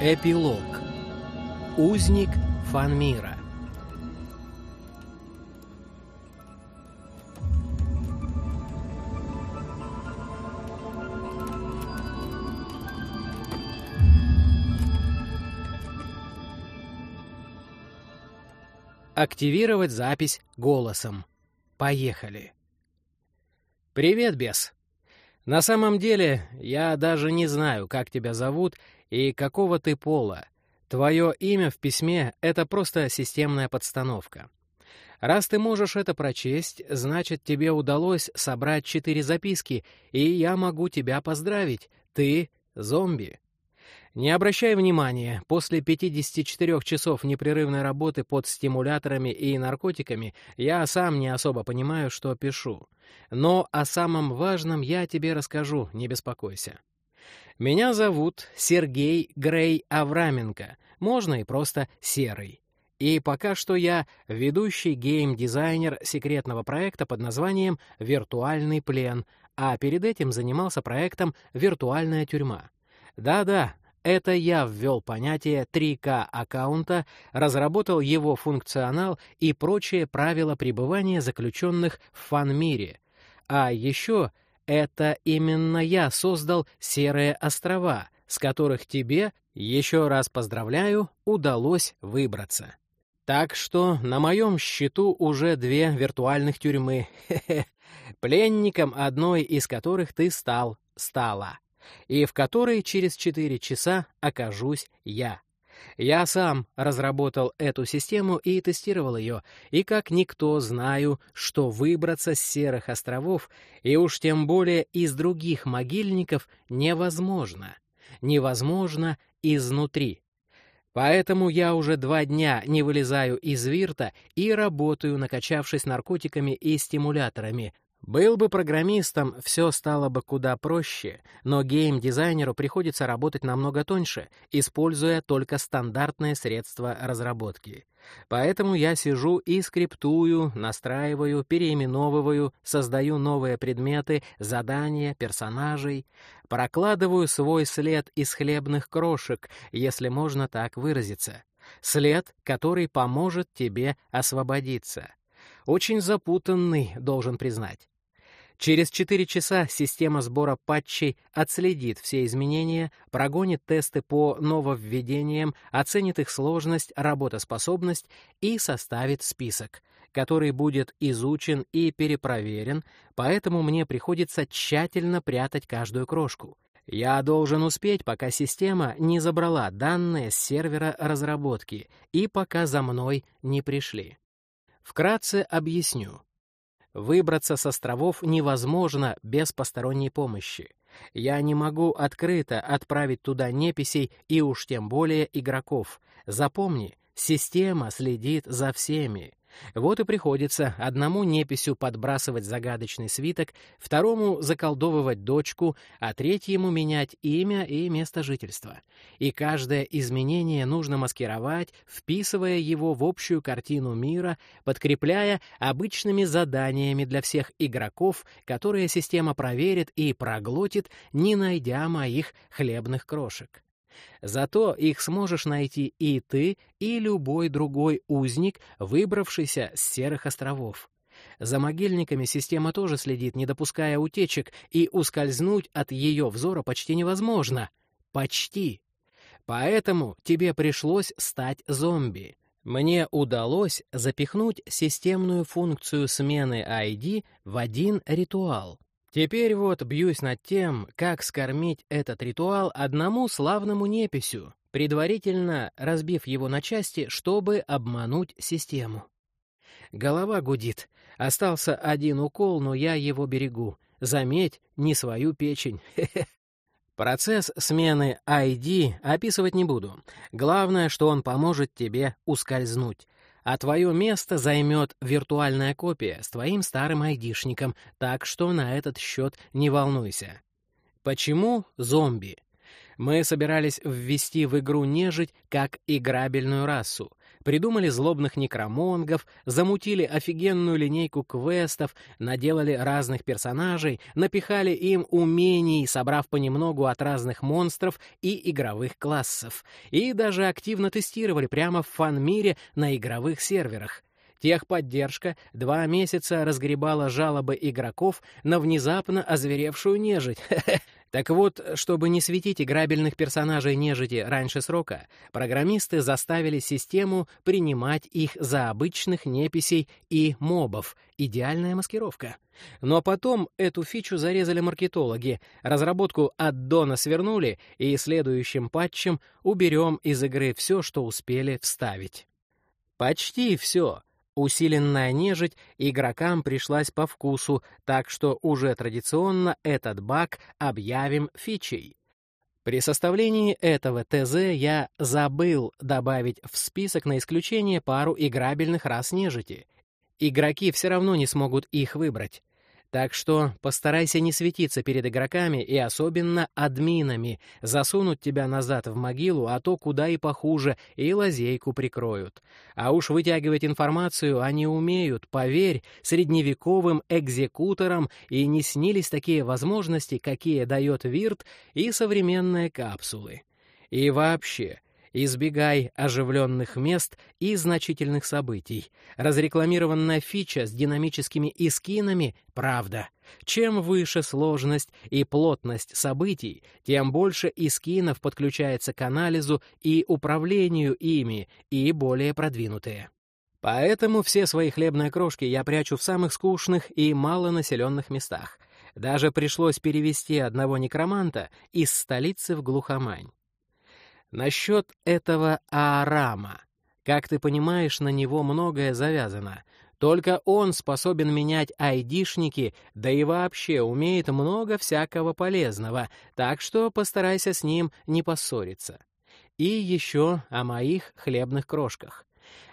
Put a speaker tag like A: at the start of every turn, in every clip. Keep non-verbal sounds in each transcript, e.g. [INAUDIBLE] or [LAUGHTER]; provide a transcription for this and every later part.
A: Эпилог. Узник Фанмира. Активировать запись голосом. Поехали. Привет, бес. На самом деле, я даже не знаю, как тебя зовут и какого ты пола. Твое имя в письме — это просто системная подстановка. Раз ты можешь это прочесть, значит, тебе удалось собрать четыре записки, и я могу тебя поздравить. Ты — зомби. Не обращай внимания, после 54 часов непрерывной работы под стимуляторами и наркотиками я сам не особо понимаю, что пишу. Но о самом важном я тебе расскажу, не беспокойся. Меня зовут Сергей Грей Авраменко, можно и просто Серый. И пока что я ведущий гейм-дизайнер секретного проекта под названием «Виртуальный плен», а перед этим занимался проектом «Виртуальная тюрьма». Да-да, это я ввел понятие 3К аккаунта, разработал его функционал и прочие правила пребывания заключенных в фан-мире. А еще это именно я создал серые острова, с которых тебе, еще раз поздравляю, удалось выбраться. Так что на моем счету уже две виртуальных тюрьмы, пленником одной из которых ты стал, стала, и в которой через четыре часа окажусь я. Я сам разработал эту систему и тестировал ее, и как никто знаю, что выбраться с Серых островов, и уж тем более из других могильников, невозможно. Невозможно изнутри. Поэтому я уже два дня не вылезаю из вирта и работаю, накачавшись наркотиками и стимуляторами, был бы программистом, все стало бы куда проще, но гейм-дизайнеру приходится работать намного тоньше, используя только стандартные средства разработки. Поэтому я сижу и скриптую, настраиваю, переименовываю, создаю новые предметы, задания, персонажей, прокладываю свой след из хлебных крошек, если можно так выразиться. След, который поможет тебе освободиться. Очень запутанный, должен признать. Через 4 часа система сбора патчей отследит все изменения, прогонит тесты по нововведениям, оценит их сложность, работоспособность и составит список, который будет изучен и перепроверен, поэтому мне приходится тщательно прятать каждую крошку. Я должен успеть, пока система не забрала данные с сервера разработки и пока за мной не пришли. Вкратце объясню. Выбраться с островов невозможно без посторонней помощи. Я не могу открыто отправить туда неписей и уж тем более игроков. Запомни, система следит за всеми. Вот и приходится одному неписью подбрасывать загадочный свиток, второму заколдовывать дочку, а третьему менять имя и место жительства. И каждое изменение нужно маскировать, вписывая его в общую картину мира, подкрепляя обычными заданиями для всех игроков, которые система проверит и проглотит, не найдя моих хлебных крошек. Зато их сможешь найти и ты, и любой другой узник, выбравшийся с Серых островов. За могильниками система тоже следит, не допуская утечек, и ускользнуть от ее взора почти невозможно. Почти. Поэтому тебе пришлось стать зомби. Мне удалось запихнуть системную функцию смены ID в один ритуал. Теперь вот бьюсь над тем, как скормить этот ритуал одному славному неписю, предварительно разбив его на части, чтобы обмануть систему. Голова гудит. Остался один укол, но я его берегу. Заметь, не свою печень. [LAUGHS] Процесс смены ID описывать не буду. Главное, что он поможет тебе ускользнуть а твое место займет виртуальная копия с твоим старым айдишником, так что на этот счет не волнуйся. Почему зомби? Мы собирались ввести в игру нежить как играбельную расу, Придумали злобных некромонгов, замутили офигенную линейку квестов, наделали разных персонажей, напихали им умений, собрав понемногу от разных монстров и игровых классов. И даже активно тестировали прямо в фан-мире на игровых серверах. Техподдержка два месяца разгребала жалобы игроков на внезапно озверевшую нежить. [LAUGHS] Так вот, чтобы не светить играбельных персонажей нежити раньше срока, программисты заставили систему принимать их за обычных неписей и мобов. Идеальная маскировка. Но потом эту фичу зарезали маркетологи, разработку аддона свернули, и следующим патчем уберем из игры все, что успели вставить. Почти все, Усиленная нежить игрокам пришлась по вкусу, так что уже традиционно этот баг объявим фичей. При составлении этого ТЗ я забыл добавить в список на исключение пару играбельных рас нежити. Игроки все равно не смогут их выбрать. Так что постарайся не светиться перед игроками и особенно админами, засунут тебя назад в могилу, а то куда и похуже, и лазейку прикроют. А уж вытягивать информацию они умеют, поверь, средневековым экзекуторам и не снились такие возможности, какие дает Вирт и современные капсулы. И вообще, Избегай оживленных мест и значительных событий. Разрекламированная фича с динамическими искинами — правда. Чем выше сложность и плотность событий, тем больше искинов подключается к анализу и управлению ими, и более продвинутые. Поэтому все свои хлебные крошки я прячу в самых скучных и малонаселенных местах. Даже пришлось перевести одного некроманта из столицы в глухомань. Насчет этого Аарама. Как ты понимаешь, на него многое завязано. Только он способен менять айдишники, да и вообще умеет много всякого полезного, так что постарайся с ним не поссориться. И еще о моих хлебных крошках.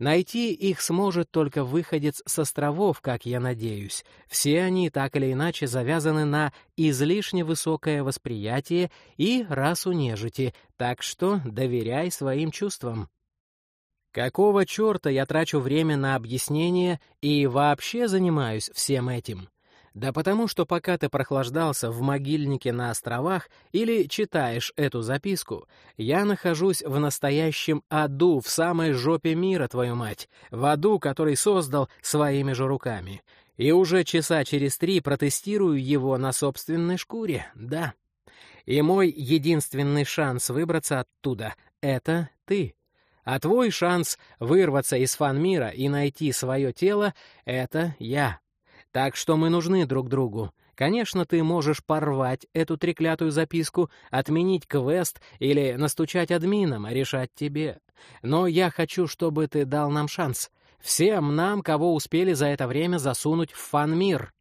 A: Найти их сможет только выходец с островов, как я надеюсь. Все они так или иначе завязаны на излишне высокое восприятие и расу нежити, так что доверяй своим чувствам. Какого черта я трачу время на объяснение и вообще занимаюсь всем этим? Да потому что пока ты прохлаждался в могильнике на островах или читаешь эту записку, я нахожусь в настоящем аду, в самой жопе мира, твою мать, в аду, который создал своими же руками. И уже часа через три протестирую его на собственной шкуре, да. И мой единственный шанс выбраться оттуда — это ты. А твой шанс вырваться из фан-мира и найти свое тело — это я. Так что мы нужны друг другу. Конечно, ты можешь порвать эту треклятую записку, отменить квест или настучать админам, решать тебе. Но я хочу, чтобы ты дал нам шанс. Всем нам, кого успели за это время засунуть в фан-мир.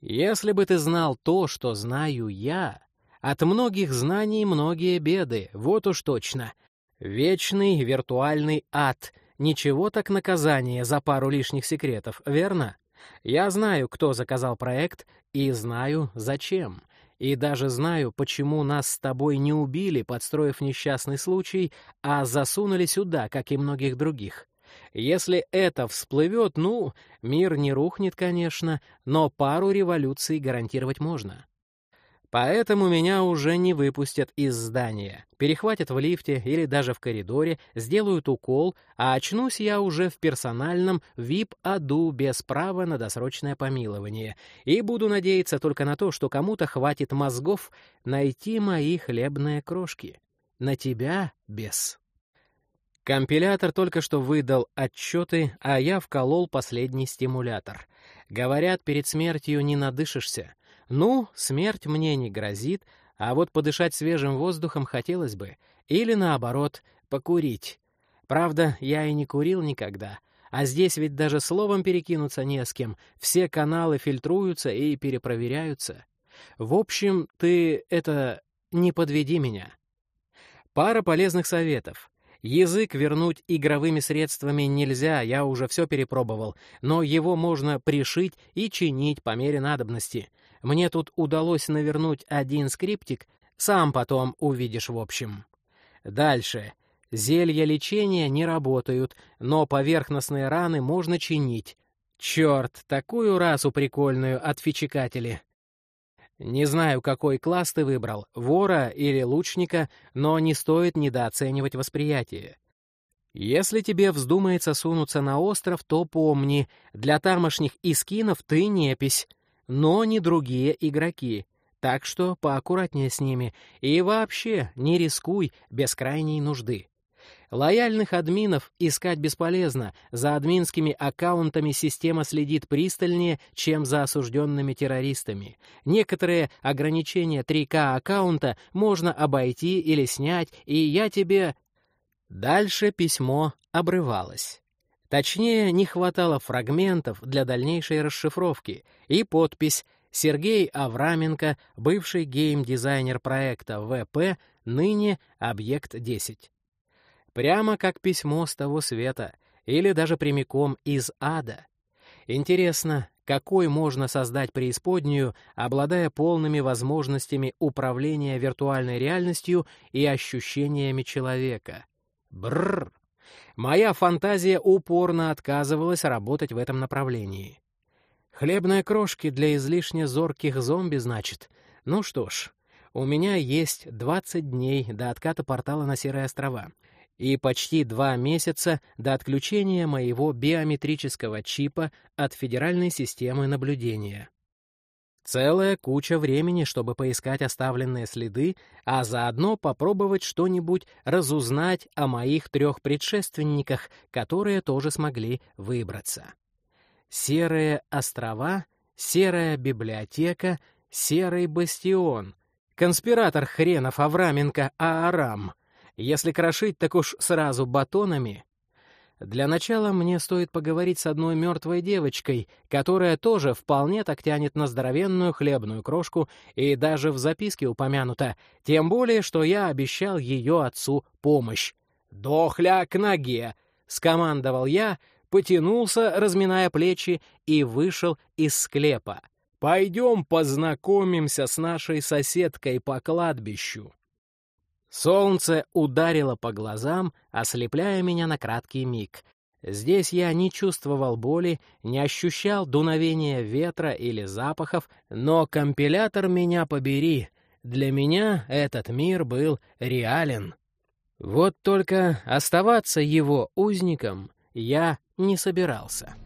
A: Если бы ты знал то, что знаю я, от многих знаний многие беды, вот уж точно. Вечный виртуальный ад. Ничего так наказание за пару лишних секретов, верно? Я знаю, кто заказал проект, и знаю, зачем. И даже знаю, почему нас с тобой не убили, подстроив несчастный случай, а засунули сюда, как и многих других. Если это всплывет, ну, мир не рухнет, конечно, но пару революций гарантировать можно. Поэтому меня уже не выпустят из здания. Перехватят в лифте или даже в коридоре, сделают укол, а очнусь я уже в персональном VIP-аду без права на досрочное помилование. И буду надеяться только на то, что кому-то хватит мозгов найти мои хлебные крошки. На тебя, без. Компилятор только что выдал отчеты, а я вколол последний стимулятор. Говорят, перед смертью не надышишься. Ну, смерть мне не грозит, а вот подышать свежим воздухом хотелось бы. Или, наоборот, покурить. Правда, я и не курил никогда. А здесь ведь даже словом перекинуться не с кем. Все каналы фильтруются и перепроверяются. В общем, ты это... не подведи меня. Пара полезных советов. Язык вернуть игровыми средствами нельзя, я уже все перепробовал, но его можно пришить и чинить по мере надобности. Мне тут удалось навернуть один скриптик, сам потом увидишь в общем. Дальше. Зелья лечения не работают, но поверхностные раны можно чинить. Черт, такую расу прикольную отфичекатели. Не знаю, какой класс ты выбрал, вора или лучника, но не стоит недооценивать восприятие. Если тебе вздумается сунуться на остров, то помни, для тамошних искинов ты непись, но не другие игроки, так что поаккуратнее с ними и вообще не рискуй без крайней нужды. Лояльных админов искать бесполезно, за админскими аккаунтами система следит пристальнее, чем за осужденными террористами. Некоторые ограничения 3К аккаунта можно обойти или снять, и я тебе Дальше письмо обрывалось. Точнее, не хватало фрагментов для дальнейшей расшифровки, и подпись «Сергей Авраменко, бывший гейм-дизайнер проекта ВП, ныне Объект-10». Прямо как письмо с того света, или даже прямиком из ада. Интересно, какой можно создать преисподнюю, обладая полными возможностями управления виртуальной реальностью и ощущениями человека — Бррр. Моя фантазия упорно отказывалась работать в этом направлении. Хлебные крошки для излишне зорких зомби, значит. Ну что ж, у меня есть 20 дней до отката портала на Серые острова и почти два месяца до отключения моего биометрического чипа от федеральной системы наблюдения. Целая куча времени, чтобы поискать оставленные следы, а заодно попробовать что-нибудь разузнать о моих трех предшественниках, которые тоже смогли выбраться. Серые острова, серая библиотека, серый бастион. Конспиратор хренов Авраменко Аарам. Если крошить, так уж сразу батонами — для начала мне стоит поговорить с одной мертвой девочкой, которая тоже вполне так тянет на здоровенную хлебную крошку и даже в записке упомянута, тем более, что я обещал ее отцу помощь. «Дохля к ноге!» — скомандовал я, потянулся, разминая плечи, и вышел из склепа. «Пойдем познакомимся с нашей соседкой по кладбищу». Солнце ударило по глазам, ослепляя меня на краткий миг. Здесь я не чувствовал боли, не ощущал дуновения ветра или запахов, но компилятор меня побери. Для меня этот мир был реален. Вот только оставаться его узником я не собирался.